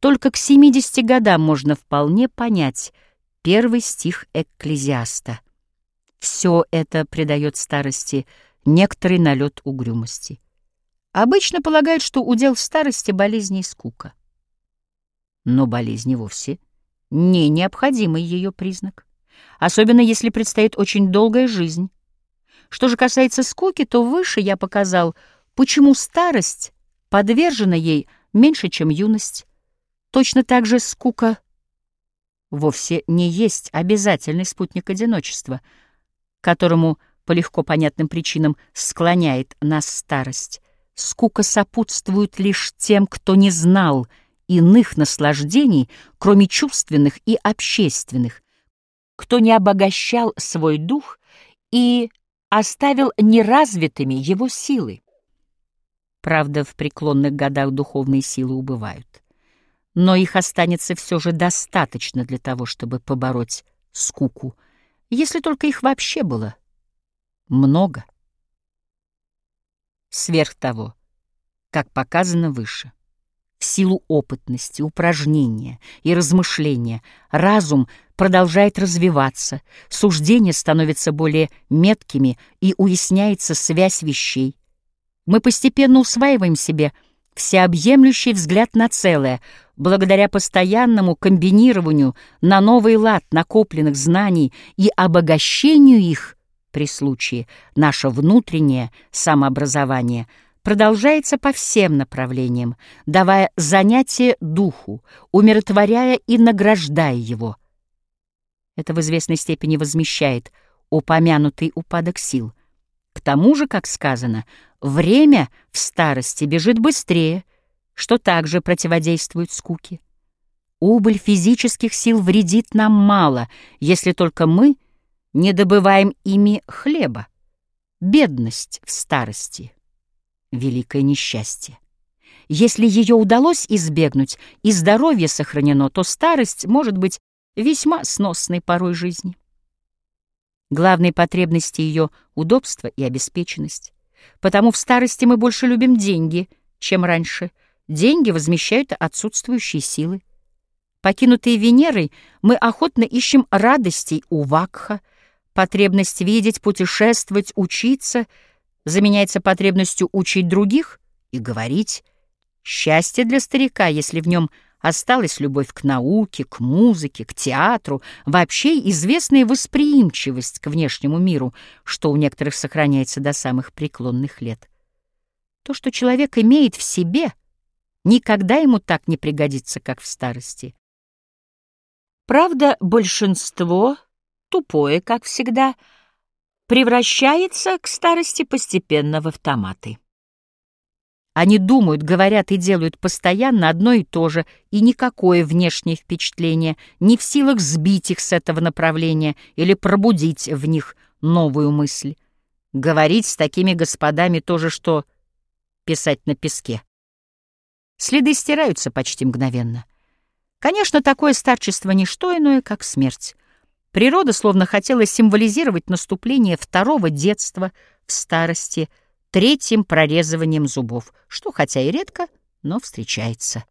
Только к 70 годам можно вполне понять первый стих Экклезиаста. Все это придает старости некоторый налет угрюмости. Обычно полагают, что удел старости — болезни и скука. Но болезни вовсе не необходимый ее признак, особенно если предстоит очень долгая жизнь. Что же касается скуки, то выше я показал, почему старость подвержена ей меньше, чем юность. Точно так же скука вовсе не есть обязательный спутник одиночества, которому по легко понятным причинам склоняет нас старость. Скука сопутствует лишь тем, кто не знал иных наслаждений, кроме чувственных и общественных, кто не обогащал свой дух и оставил неразвитыми его силы. Правда, в преклонных годах духовные силы убывают но их останется все же достаточно для того, чтобы побороть скуку, если только их вообще было много. Сверх того, как показано выше, в силу опытности, упражнения и размышления разум продолжает развиваться, суждения становятся более меткими и уясняется связь вещей. Мы постепенно усваиваем себе всеобъемлющий взгляд на целое — благодаря постоянному комбинированию на новый лад накопленных знаний и обогащению их при случае, наше внутреннее самообразование продолжается по всем направлениям, давая занятие духу, умиротворяя и награждая его. Это в известной степени возмещает упомянутый упадок сил. К тому же, как сказано, время в старости бежит быстрее — что также противодействует скуке. Убыль физических сил вредит нам мало, если только мы не добываем ими хлеба. Бедность в старости — великое несчастье. Если ее удалось избегнуть и здоровье сохранено, то старость может быть весьма сносной порой жизни. Главные потребности ее — удобство и обеспеченность. Потому в старости мы больше любим деньги, чем раньше — Деньги возмещают отсутствующие силы. Покинутые Венерой, мы охотно ищем радостей у Вакха. Потребность видеть, путешествовать, учиться заменяется потребностью учить других и говорить. Счастье для старика, если в нем осталась любовь к науке, к музыке, к театру, вообще известная восприимчивость к внешнему миру, что у некоторых сохраняется до самых преклонных лет. То, что человек имеет в себе — никогда ему так не пригодится, как в старости. Правда, большинство, тупое, как всегда, превращается к старости постепенно в автоматы. Они думают, говорят и делают постоянно одно и то же, и никакое внешнее впечатление не в силах сбить их с этого направления или пробудить в них новую мысль. Говорить с такими господами то же, что писать на песке. Следы стираются почти мгновенно. Конечно, такое старчество — не иное, как смерть. Природа словно хотела символизировать наступление второго детства в старости третьим прорезыванием зубов, что хотя и редко, но встречается.